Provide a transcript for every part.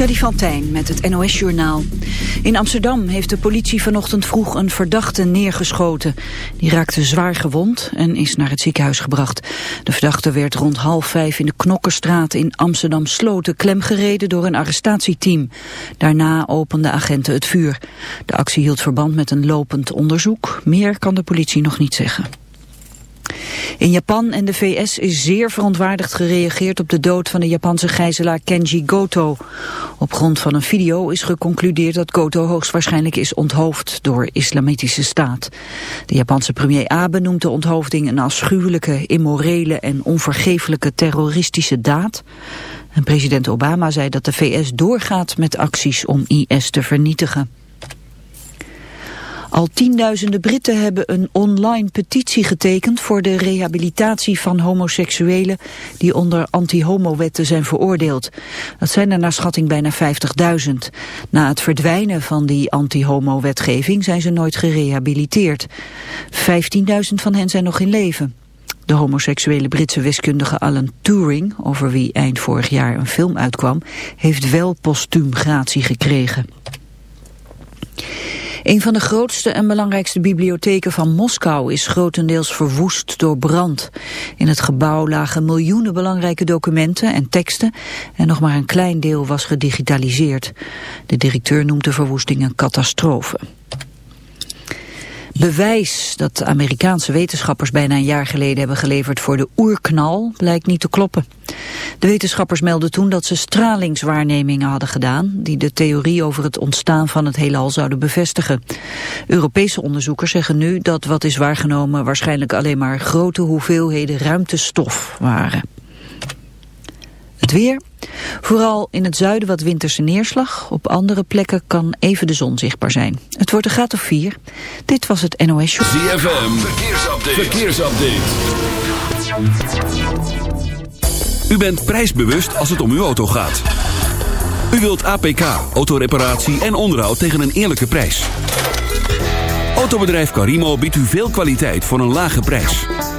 Freddy van Tijn met het NOS-journaal. In Amsterdam heeft de politie vanochtend vroeg een verdachte neergeschoten. Die raakte zwaar gewond en is naar het ziekenhuis gebracht. De verdachte werd rond half vijf in de Knokkerstraat in Amsterdam-Sloten klemgereden door een arrestatieteam. Daarna openden agenten het vuur. De actie hield verband met een lopend onderzoek. Meer kan de politie nog niet zeggen. In Japan en de VS is zeer verontwaardigd gereageerd op de dood van de Japanse gijzelaar Kenji Goto. Op grond van een video is geconcludeerd dat Goto hoogstwaarschijnlijk is onthoofd door islamitische staat. De Japanse premier Abe noemt de onthoofding een afschuwelijke, immorele en onvergeeflijke terroristische daad. En president Obama zei dat de VS doorgaat met acties om IS te vernietigen. Al tienduizenden Britten hebben een online petitie getekend voor de rehabilitatie van homoseksuelen die onder anti-homo-wetten zijn veroordeeld. Dat zijn er naar schatting bijna 50.000. Na het verdwijnen van die anti-homo-wetgeving zijn ze nooit gerehabiliteerd. 15.000 van hen zijn nog in leven. De homoseksuele Britse wiskundige Alan Turing, over wie eind vorig jaar een film uitkwam, heeft wel postuum gratie gekregen. Een van de grootste en belangrijkste bibliotheken van Moskou is grotendeels verwoest door brand. In het gebouw lagen miljoenen belangrijke documenten en teksten en nog maar een klein deel was gedigitaliseerd. De directeur noemt de verwoesting een catastrofe. Bewijs dat Amerikaanse wetenschappers bijna een jaar geleden hebben geleverd voor de oerknal blijkt niet te kloppen. De wetenschappers melden toen dat ze stralingswaarnemingen hadden gedaan die de theorie over het ontstaan van het heelal zouden bevestigen. Europese onderzoekers zeggen nu dat wat is waargenomen waarschijnlijk alleen maar grote hoeveelheden ruimtestof waren. Het weer. Vooral in het zuiden wat winterse neerslag. Op andere plekken kan even de zon zichtbaar zijn. Het wordt een graad of 4. Dit was het NOS Show. ZFM. Verkeersupdate. Verkeersupdate. U bent prijsbewust als het om uw auto gaat. U wilt APK, autoreparatie en onderhoud tegen een eerlijke prijs. Autobedrijf Carimo biedt u veel kwaliteit voor een lage prijs.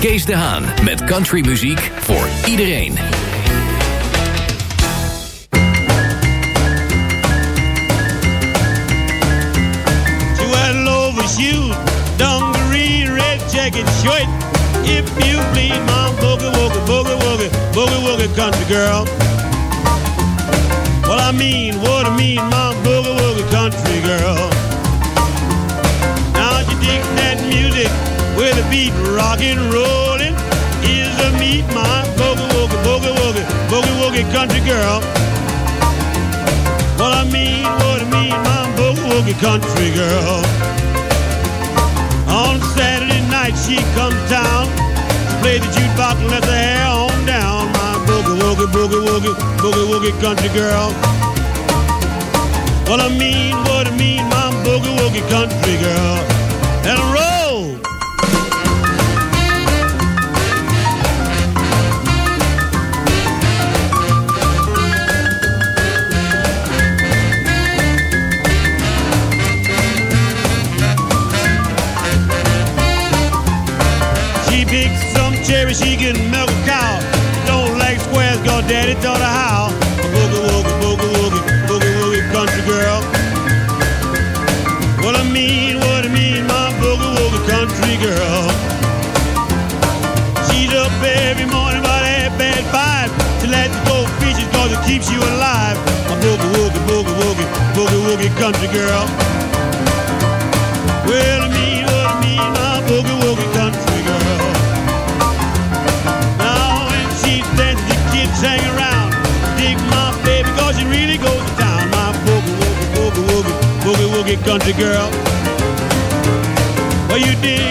Kees de Haan met countrymuziek voor iedereen. She wear loafer shoes, dungaree, red jacket, short. If you bleed, mom, boogie woogie, boogie woogie, boogie woogie, country girl. Well, I mean, what I mean, mom, boogie woogie, country girl. With a beat rockin' rollin' is a meet my boogie woogie, boogie woogie, boogie woogie, country girl. Well, I mean, what I mean, my boogie woogie, country girl. On Saturday night she comes down, play the jukebox and let the hair on down. My boogie woogie, boogie woogie, boogie woogie, country girl. Well, I mean, what I mean, my boogie woogie, country girl. And roll. Country girl. Well, it mean what it mean, my boogie woogie country girl. Now when she dances, the kids hang around. Dig my baby, cause she really goes to town. My boogie woogie, boogie woogie, boogie woogie country girl. Well, you dig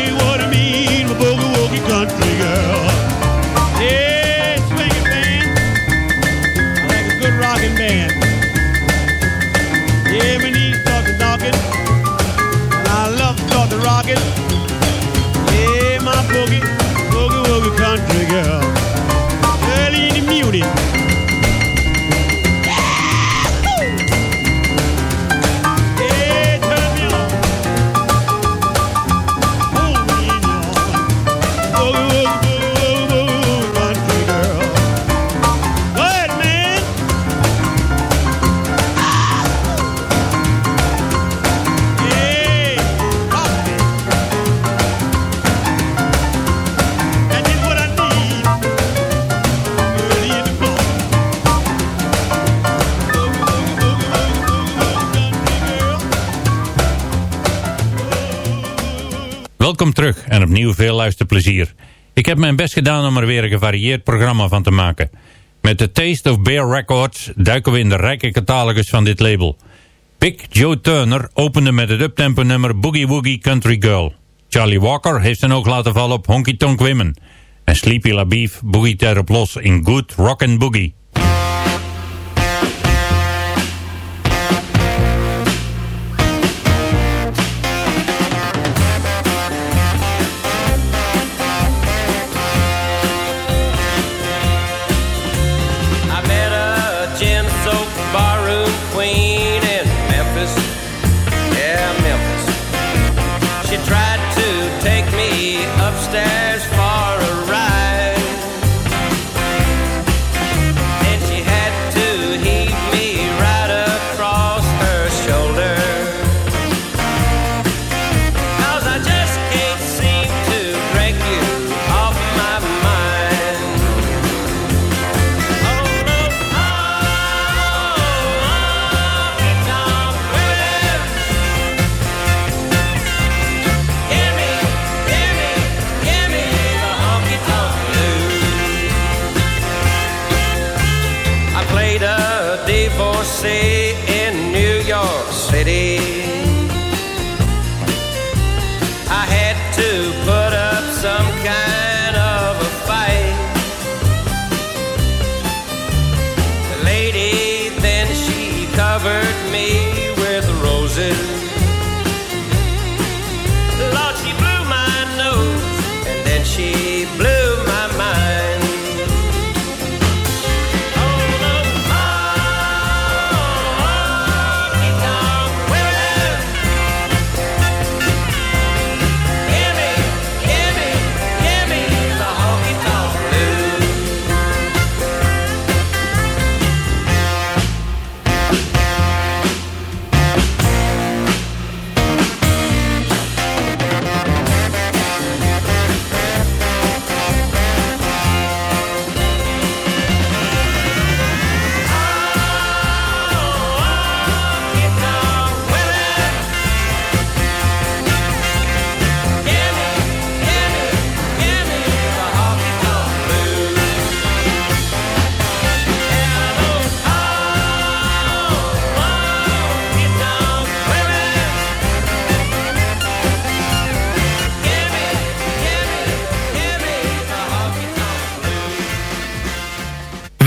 Ik heb mijn best gedaan om er weer een gevarieerd programma van te maken. Met de Taste of Bear Records duiken we in de rijke catalogus van dit label. Big Joe Turner opende met het uptempo nummer Boogie Woogie Country Girl. Charlie Walker heeft zijn oog laten vallen op Honky Tonk Women. En Sleepy LaBeef boogiet erop los in Good Rockin' Boogie.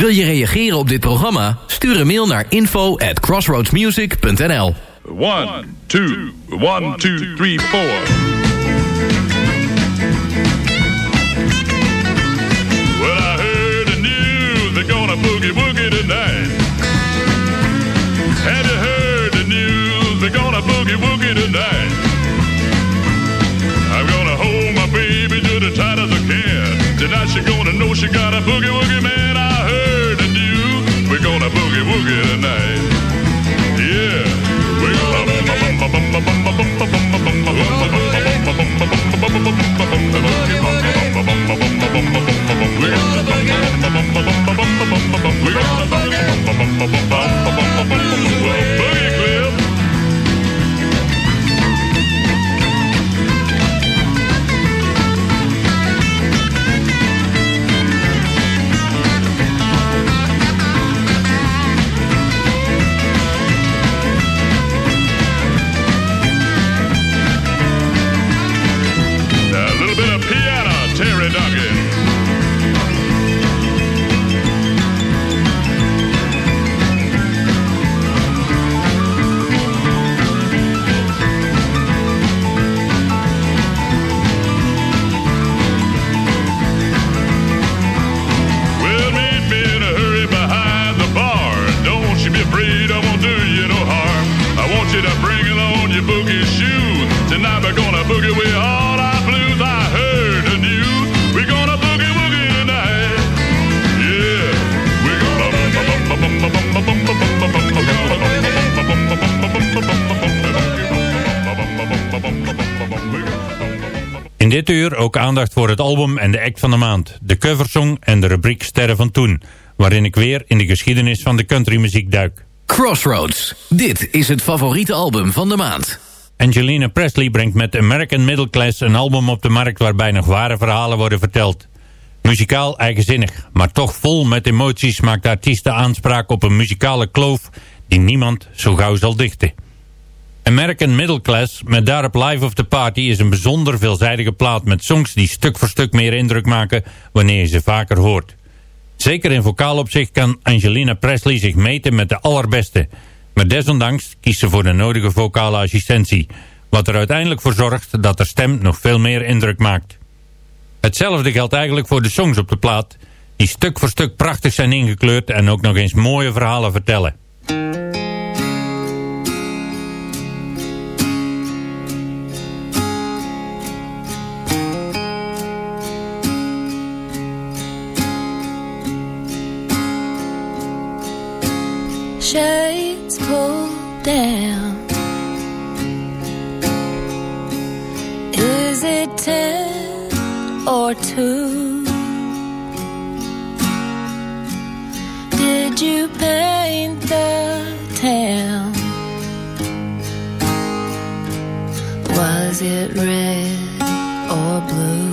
Wil je reageren op dit programma? Stuur een mail naar info at crossroadsmusic.nl One, two, one, two, three, four. Well, I heard the news they're gonna boogie woogie tonight. Have you heard the news they're gonna boogie woogie tonight? I'm gonna hold my baby just as tight as I can. Tonight she gonna know she got a boogie woogie man. Gonna. Boogie dit uur ook aandacht voor het album en de act van de maand. De coversong en de rubriek Sterren van Toen. Waarin ik weer in de geschiedenis van de countrymuziek duik. Crossroads. Dit is het favoriete album van de maand. Angelina Presley brengt met American Middle Class een album op de markt waarbij nog ware verhalen worden verteld. Muzikaal eigenzinnig, maar toch vol met emoties maakt de artiest aanspraak op een muzikale kloof die niemand zo gauw zal dichten. American Middle Class met daarop Live of the Party is een bijzonder veelzijdige plaat met songs die stuk voor stuk meer indruk maken wanneer je ze vaker hoort. Zeker in vocaal opzicht kan Angelina Presley zich meten met de allerbeste. Maar desondanks kiest ze voor de nodige vocale assistentie. Wat er uiteindelijk voor zorgt dat haar stem nog veel meer indruk maakt. Hetzelfde geldt eigenlijk voor de songs op de plaat. Die stuk voor stuk prachtig zijn ingekleurd en ook nog eens mooie verhalen vertellen. Shades pulled down. Is it ten or two? Did you paint the town? Was it red or blue?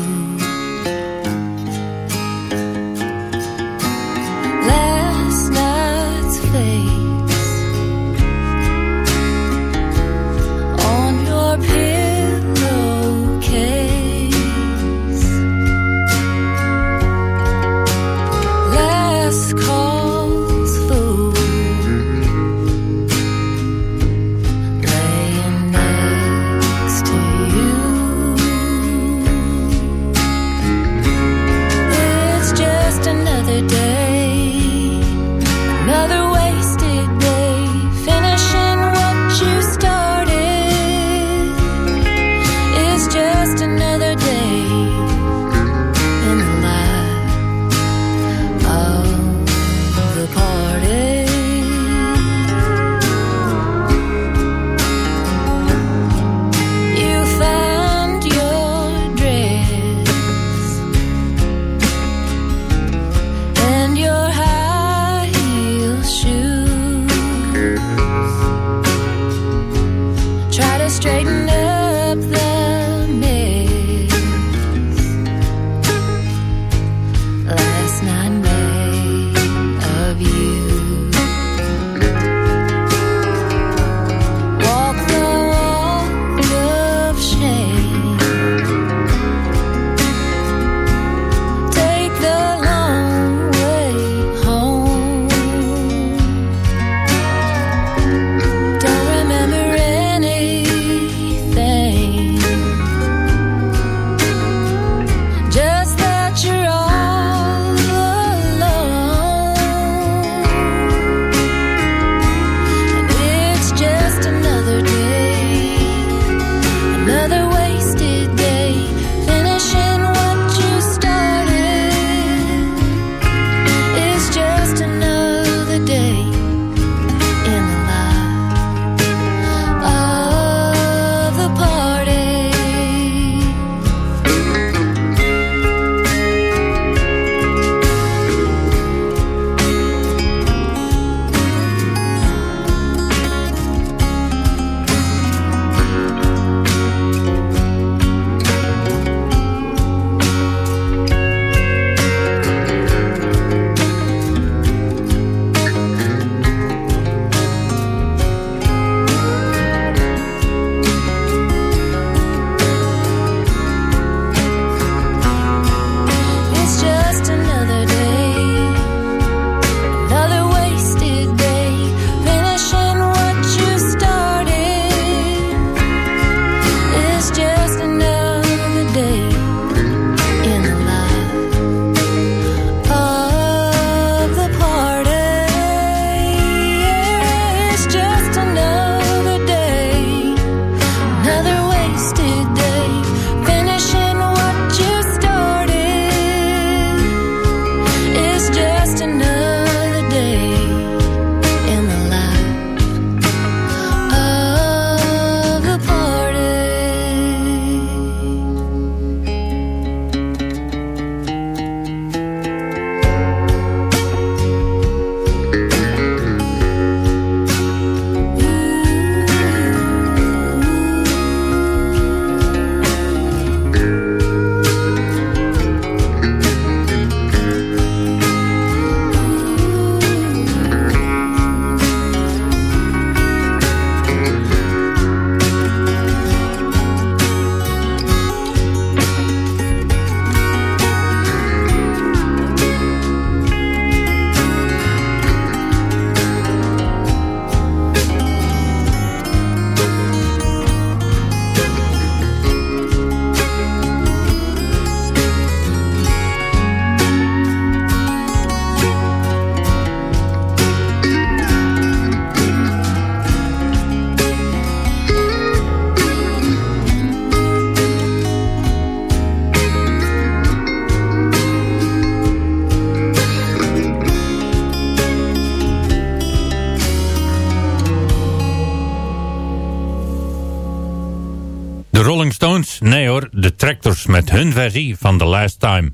Rolling Stones? Nee hoor, de Tractors met hun versie van The Last Time.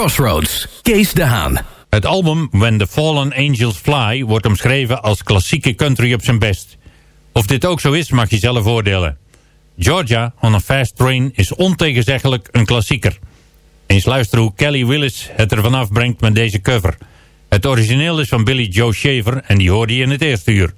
Crossroads, Kees de Haan. Het album When the Fallen Angels Fly wordt omschreven als klassieke country op zijn best. Of dit ook zo is, mag je zelf oordelen. Georgia on a Fast Train is ontegenzeggelijk een klassieker. Eens luisteren hoe Kelly Willis het er vanaf brengt met deze cover. Het origineel is van Billy Joe Shaver en die hoorde je in het eerste uur.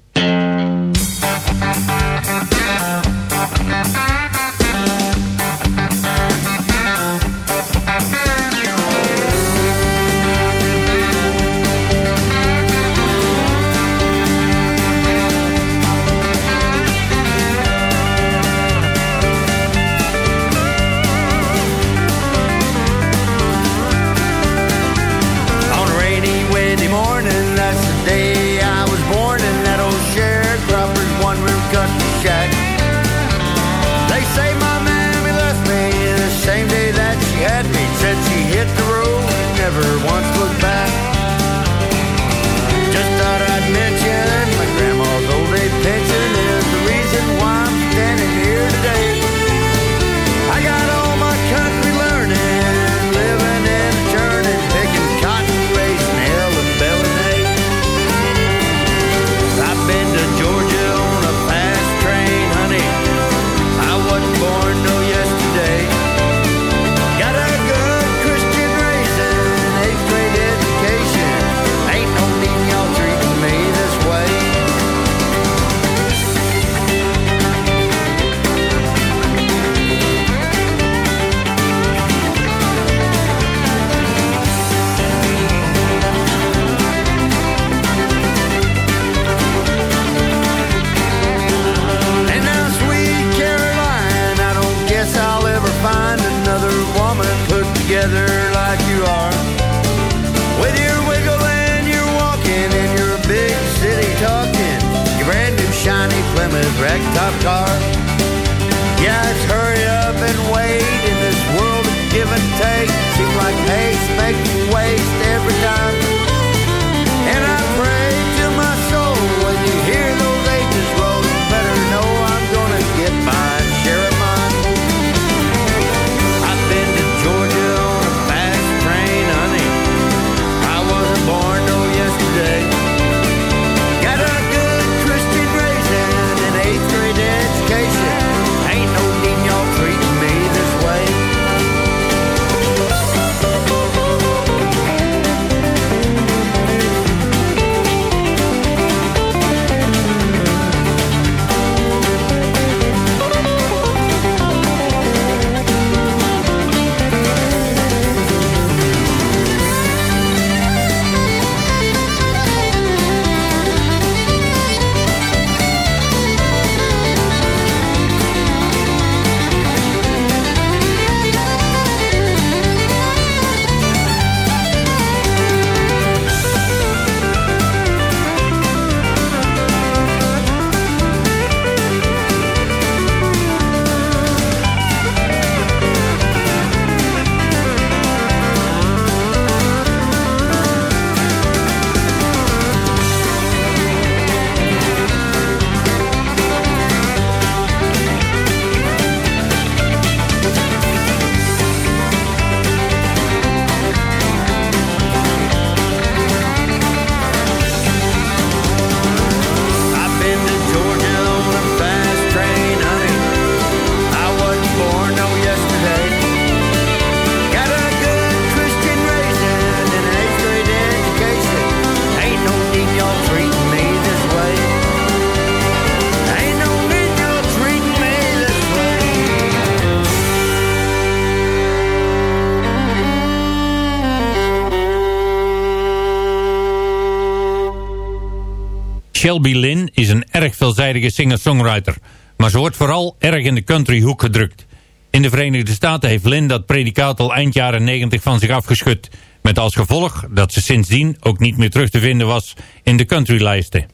Shelby Lynn is een erg veelzijdige singer-songwriter, maar ze wordt vooral erg in de country hoek gedrukt. In de Verenigde Staten heeft Lynn dat predicaat al eind jaren 90 van zich afgeschud, met als gevolg dat ze sindsdien ook niet meer terug te vinden was in de countrylijsten.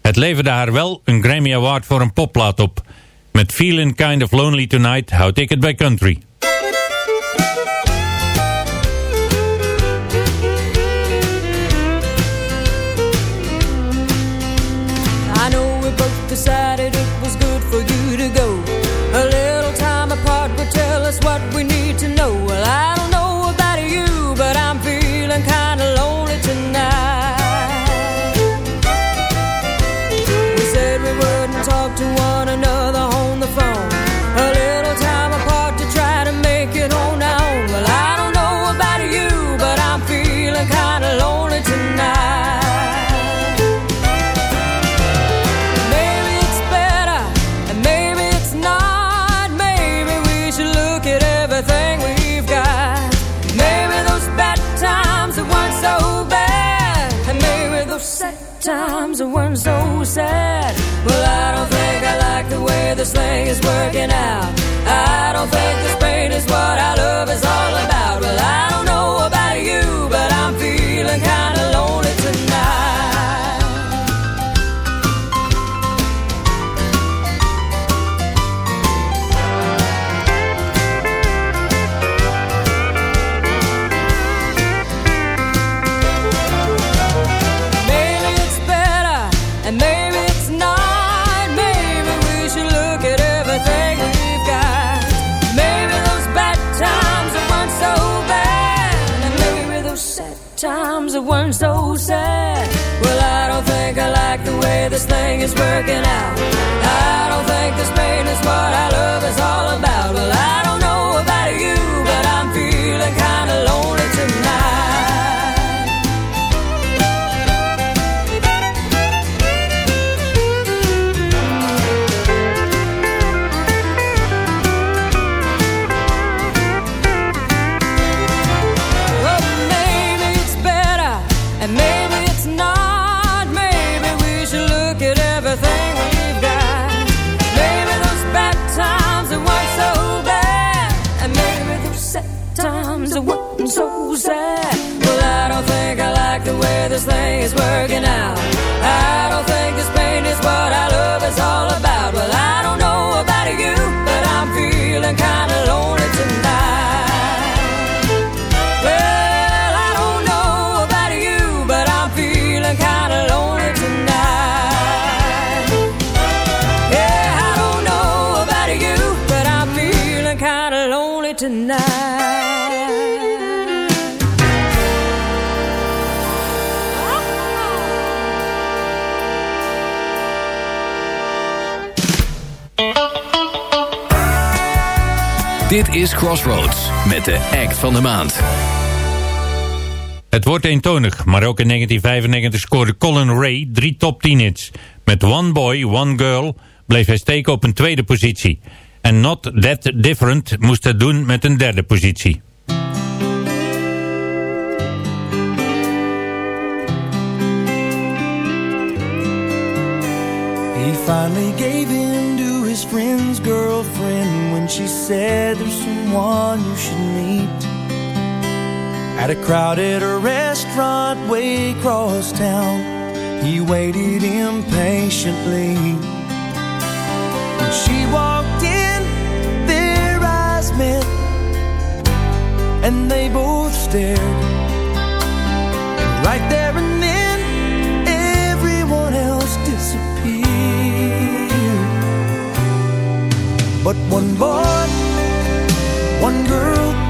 Het leverde haar wel een Grammy Award voor een popplaat op. Met Feeling Kind of Lonely Tonight houd ik het bij country. We this thing is working out. I don't think this pain is what our love is all about. Like the way this thing is working out. I don't think this pain is what our love is all about. This thing is working out. Is Crossroads met de act van de maand. Het wordt eentonig, maar ook in 1995 scoorde Colin Ray drie top 10 hits. Met One Boy, One Girl bleef hij steken op een tweede positie. En Not That Different moest het doen met een derde positie. He finally gave his friend's girlfriend when she said there's someone you should meet. At a crowded restaurant way across town, he waited impatiently. When she walked in, their eyes met, and they both stared. Right there But one boy, one girl,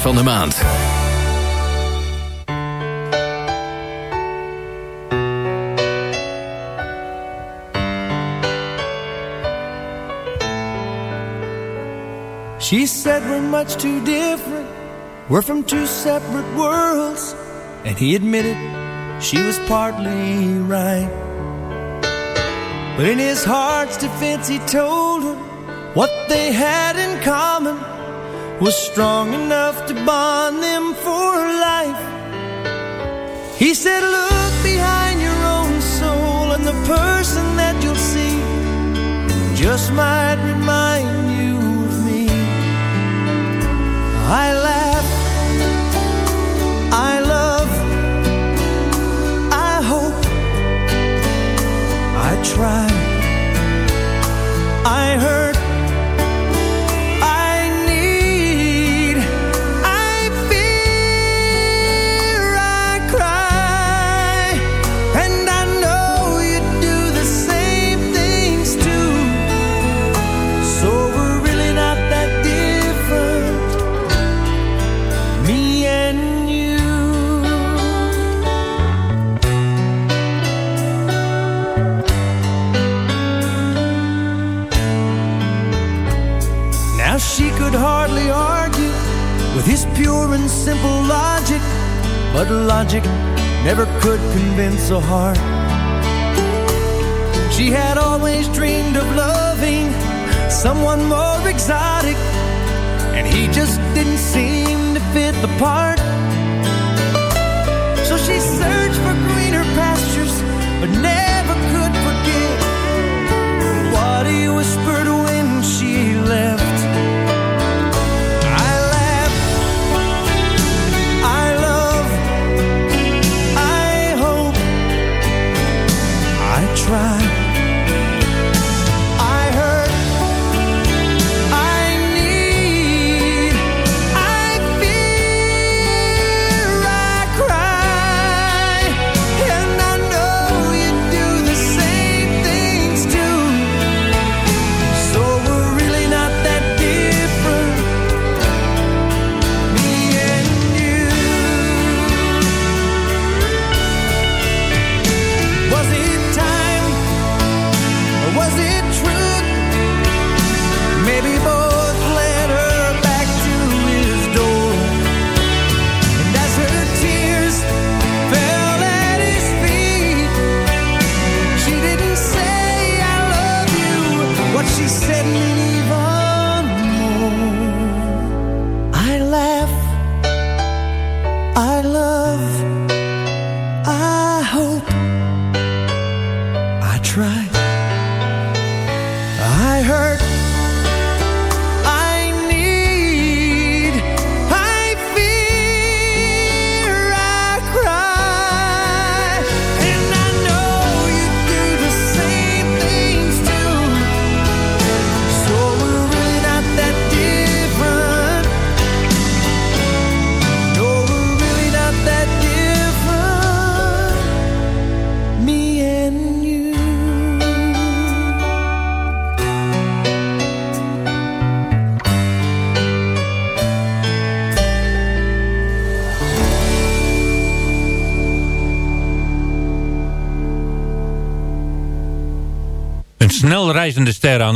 van de maand. She said we're much too different. We're from two separate worlds. And he admitted she was partly right. But in his heart's defense, he told her what they had in common was strong enough to bond them for life. He said, Look behind your own soul, and the person that you'll see just might remind you of me. I laugh, I love, I hope, I try, I hurt. Could hardly argue with his pure and simple logic, but logic never could convince a heart. She had always dreamed of loving someone more exotic, and he just didn't seem to fit the part. So she searched for greener pastures, but never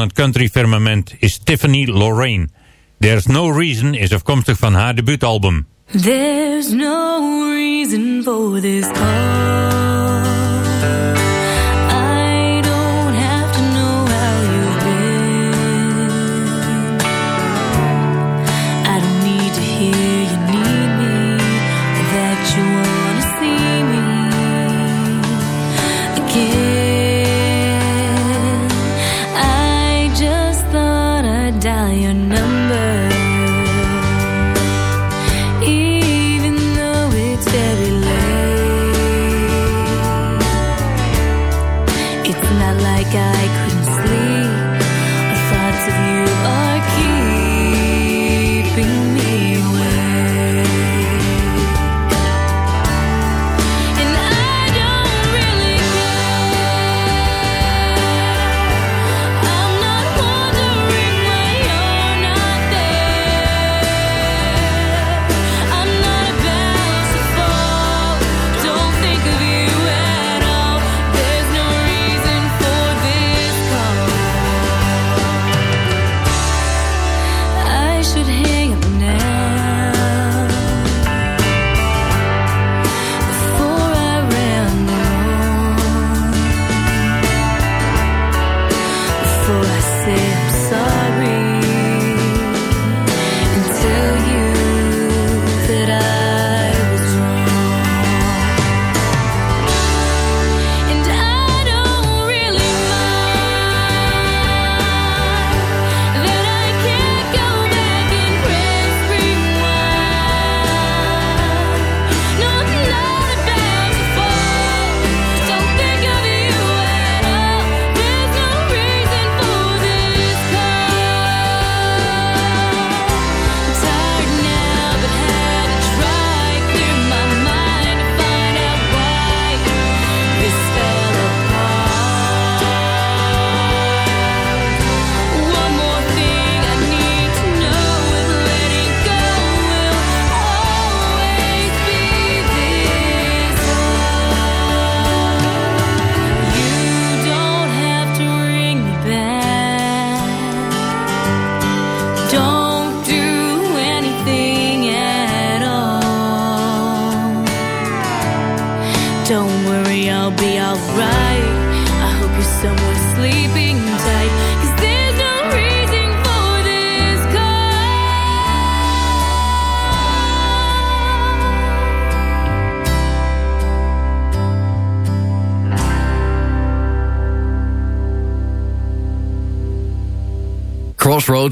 het country firmament is Tiffany Lorraine. There's No Reason is afkomstig van haar debuutalbum. There's no reason for this.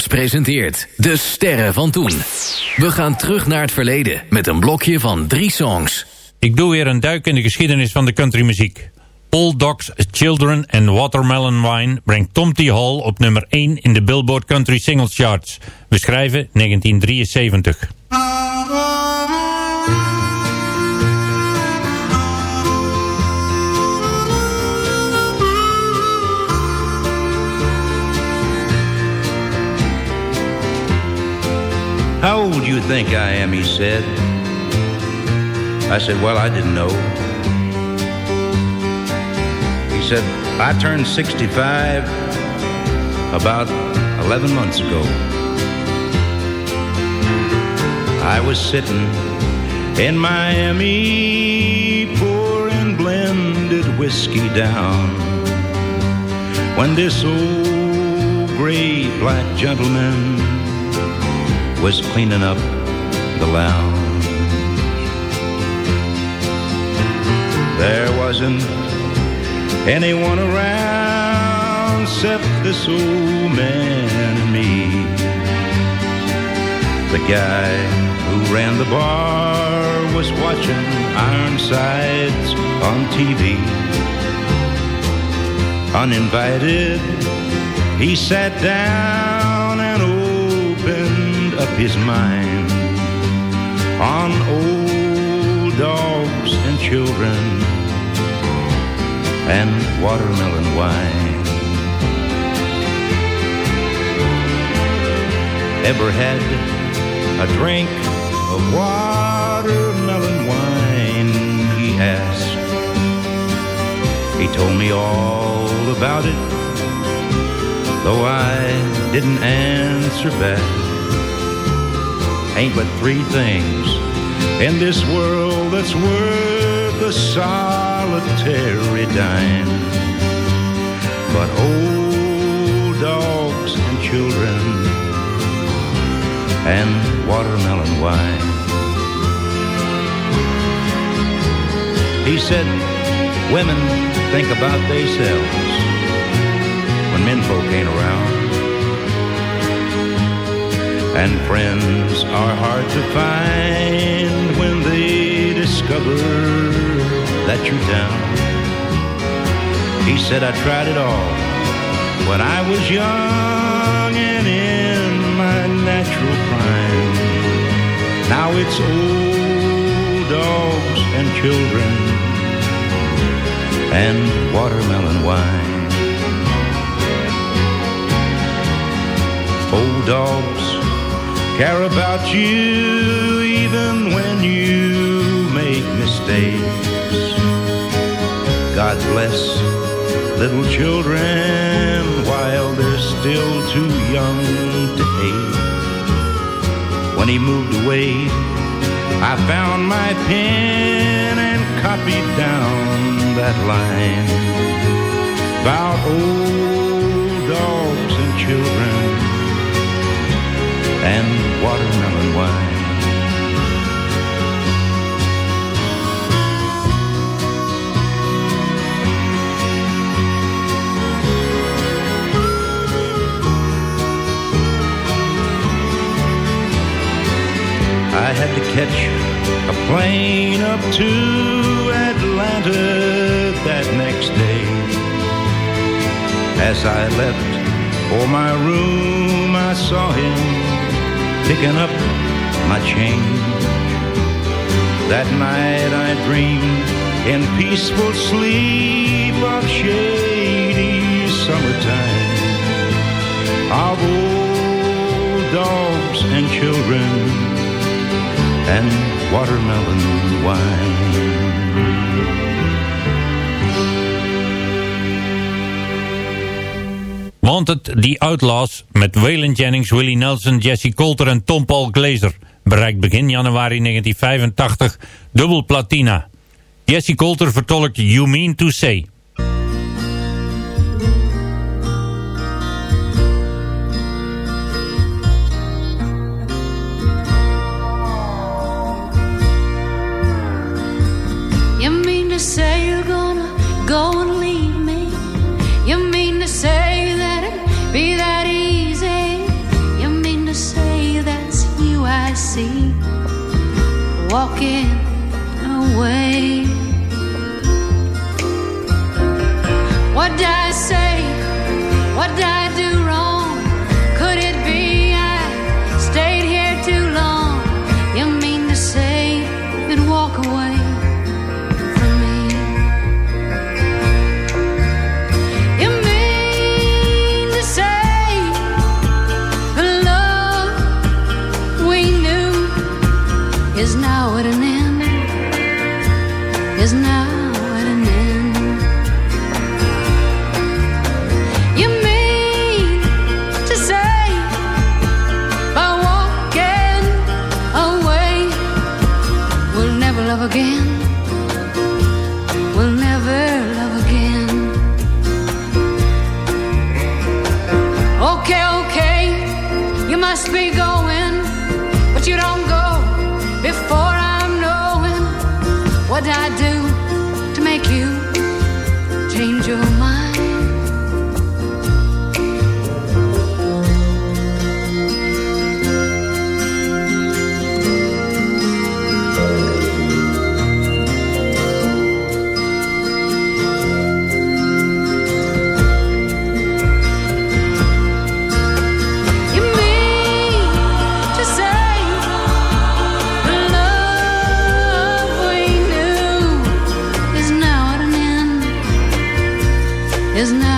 Presenteert De Sterren van Toen. We gaan terug naar het verleden met een blokje van drie songs. Ik doe weer een duik in de geschiedenis van de countrymuziek. Old Dogs, Children en Watermelon Wine brengt Tom T. Hall op nummer 1 in de Billboard Country Singles Charts. We schrijven 1973. How old do you think I am? He said. I said, Well, I didn't know. He said, I turned 65 about 11 months ago. I was sitting in Miami pouring blended whiskey down when this old gray black gentleman was cleaning up the lounge. There wasn't anyone around except this old man and me. The guy who ran the bar was watching Ironsides on TV. Uninvited, he sat down his mind on old dogs and children and watermelon wine. Ever had a drink of watermelon wine? He asked. He told me all about it though I didn't answer back. Ain't but three things in this world that's worth a solitary dime. But old dogs and children and watermelon wine. He said, women think about themselves when menfolk ain't around. And friends are hard to find when they discover that you're down. He said, I tried it all when I was young and in my natural prime. Now it's old dogs and children and watermelon wine. Old dogs care about you even when you make mistakes. God bless little children while they're still too young to hate. When he moved away, I found my pen and copied down that line about old dogs and children and watermelon wine. I had to catch a plane up to Atlanta that next day. As I left for my room, I saw him picking up my change. That night I dreamed in peaceful sleep of shady summertime, of old dogs and children and watermelon wine. Wanted The Outlaws met Waylon Jennings, Willie Nelson, Jesse Coulter en Tom Paul Glazer bereikt begin januari 1985 dubbel platina. Jesse Coulter vertolkt You Mean To Say. Walking There's nothing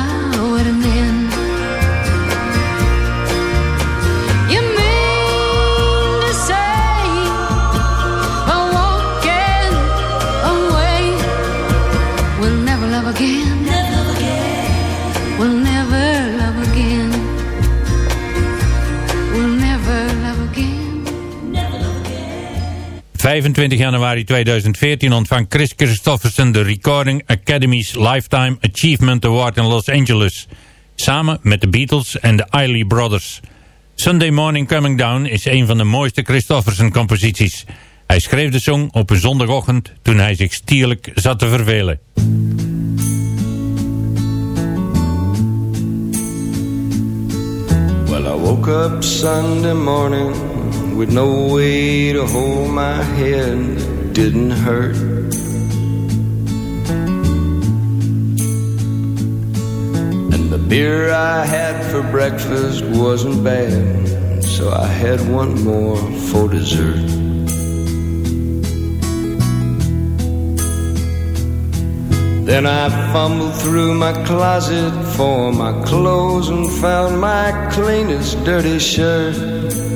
25 januari 2014 ontvangt Chris Christofferson de Recording Academy's Lifetime Achievement Award in Los Angeles. Samen met de Beatles en de Eiley Brothers. Sunday Morning Coming Down is een van de mooiste Christofferson composities. Hij schreef de song op een zondagochtend toen hij zich stierlijk zat te vervelen. Well, I woke up Sunday morning with no way to hold my head. It didn't hurt. And the beer I had for breakfast wasn't bad, so I had one more for dessert. Then I fumbled through my closet for my clothes and found my cleanest dirty shirt.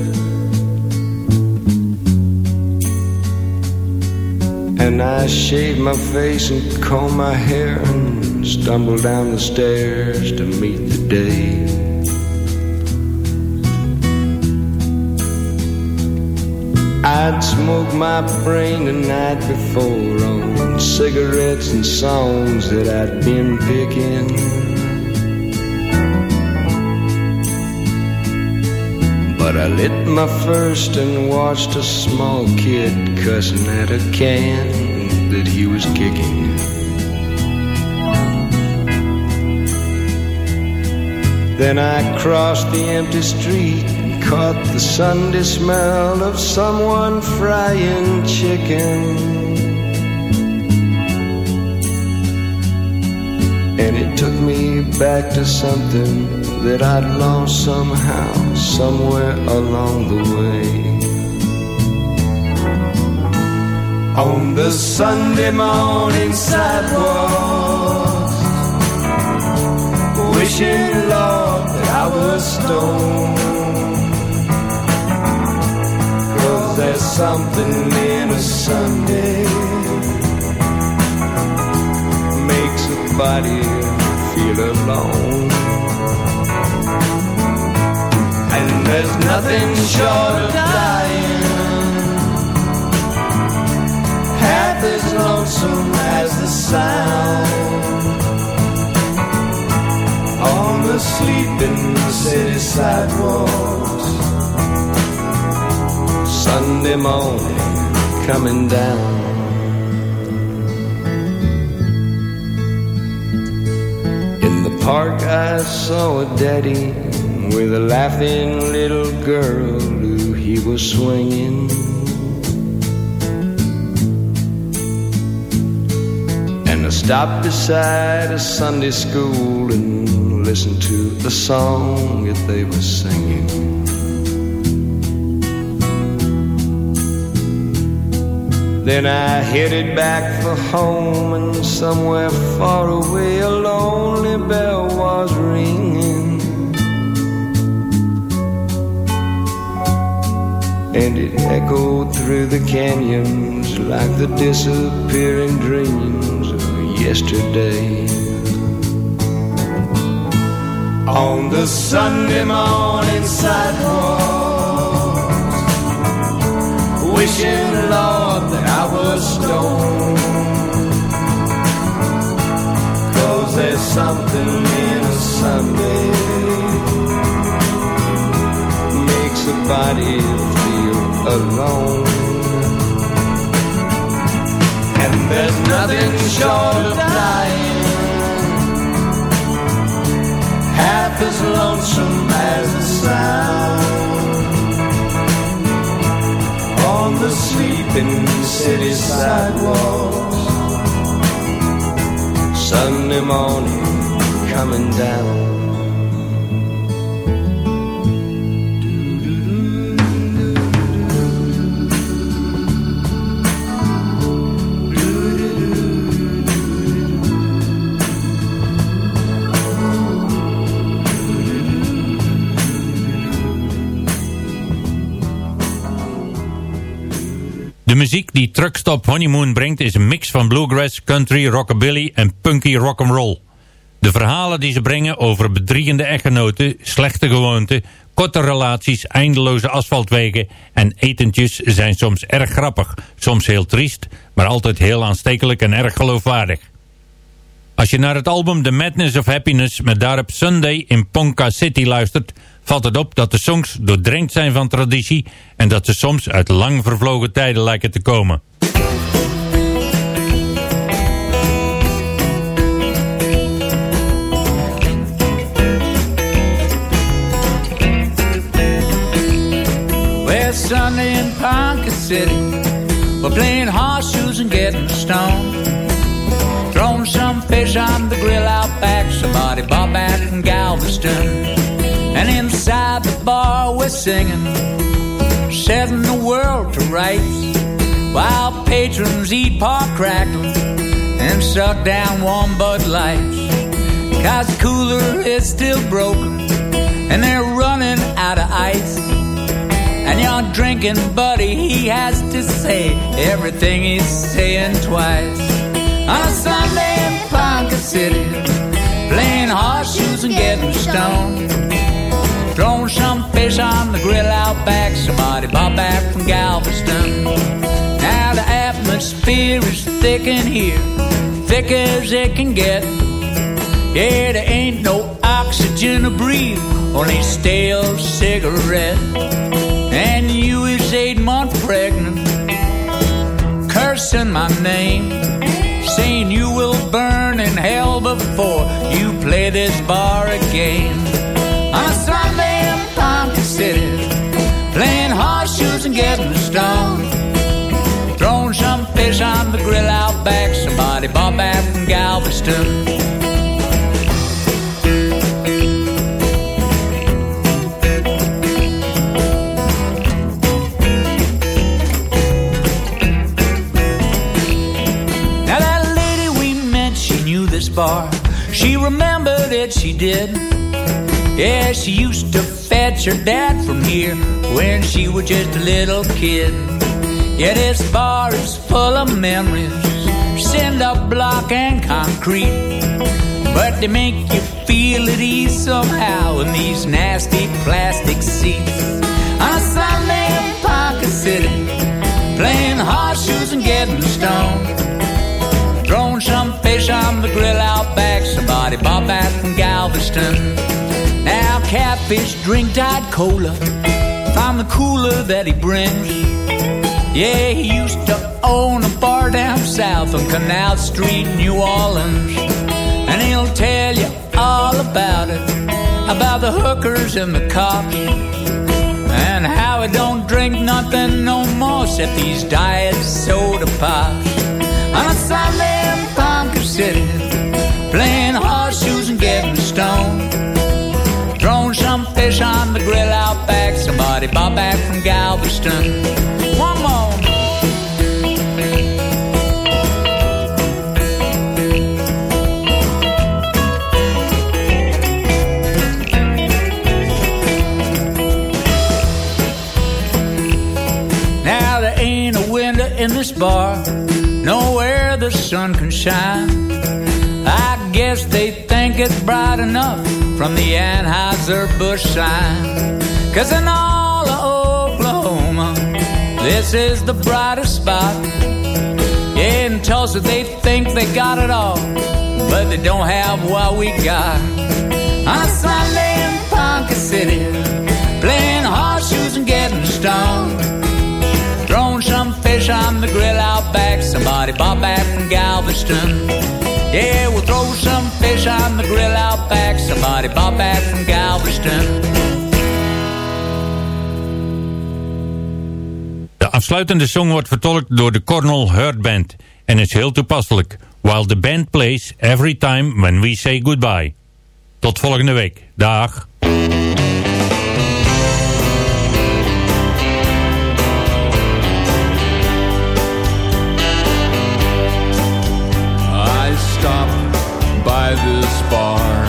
And I shaved my face and combed my hair and stumbled down the stairs to meet the day. I'd smoked my brain the night before on cigarettes and songs that I'd been picking. But I lit my first and watched a small kid cussing at a can that he was kicking. Then I crossed the empty street and caught the Sunday smell of someone frying chicken. And it took me back to something that I'd lost somehow, somewhere along the way. On the Sunday morning sidewalk, wishing, Lord, that I was stoned. Cause there's something in a Sunday makes a body feel alone. There's nothing short of dying half as lonesome as the sound on the sleeping city sidewalks. Sunday morning coming down. In the park, I saw a daddy with a laughing little girl who he was swinging. And I stopped beside a Sunday school and listened to the song that they were singing. Then I headed back for home, and somewhere far away a lonely bell was ringing. And it echoed through the canyons like the disappearing dreams of yesterday. On the Sunday morning sidewalk, wishing, Lord, that I was stoned. Cause there's something in a Sunday makes a body alone. And there's nothing short of dying half as lonesome as the sound on the sleeping city sidewalks. Sunday morning coming down. De muziek die Truckstop Honeymoon brengt is een mix van bluegrass, country, rockabilly en punky rock'n'roll. De verhalen die ze brengen over bedriegende echtgenoten, slechte gewoonten, korte relaties, eindeloze asfaltwegen en etentjes zijn soms erg grappig, soms heel triest, maar altijd heel aanstekelijk en erg geloofwaardig. Als je naar het album The Madness of Happiness met daarop Sunday in Ponca City luistert, valt het op dat de songs doordrenkt zijn van traditie en dat ze soms uit lang vervlogen tijden lijken te komen. Well, Sunday in Ponca City, we're playing horseshoes and getting stoned. Throwing some fish on the grill out back, somebody bought back in Galveston. And inside the bar, we're singing, setting the world to rights. While patrons eat pork crackling and suck down warm Bud Lights. Cause the cooler is still broken and they're running out of ice. And your drinking buddy, he has to say everything he's saying twice. On a Sunday in Ponca City, playing horseshoes and getting stoned. Throwing some fish on the grill out back, somebody bought back from Galveston. Now the atmosphere is thick in here, thick as it can get. Yeah, there ain't no oxygen to breathe, only stale cigarette. And you is eight months pregnant, cursing my name, saying you will burn in hell before you play this bar again. Horseshoes and getting stoned. Throwing some fish on the grill out back, somebody bought back from Galveston. Now that lady we met, she knew this bar. She remembered it, she did. Yeah, she used to fetch her dad from here when she was just a little kid. Yeah, this bar is full of memories, cinder block and concrete. But they make you feel at ease somehow in these nasty plastic seats. On a Sunday in Ponca City, playing horseshoes and getting stoned. Throwing some fish on the grill out back, somebody bought back from Galveston. Catfish drink Diet Cola from the cooler that he brings. Yeah, he used to own a bar down south on Canal Street, New Orleans. And he'll tell you all about it, about the hookers and the cops. And how he don't drink nothing no more except these diet soda pops. On a Sunday in Ponca City, playing horseshoes and getting stoned. Fish on the grill out back, somebody bought back from Galveston. One more. Now there ain't a window in this bar, nowhere the sun can shine. I guess they it's bright enough from the Anheuser-Busch sign. Cause in all of Oklahoma, this is the brightest spot. Yeah, in Tulsa they think they got it all, but they don't have what we got. On a Sunday in Ponca City, playing horseshoes and getting stoned. Throwing some fish on the grill out back, somebody bought back from Galveston. Yeah, we'll throw some fish on the grill out back, somebody bought back from Galveston. De afsluitende song wordt vertolkt door de Cornell Hurt Band en is heel toepasselijk. While the band plays every time when we say goodbye. Tot volgende week. Dag. This bar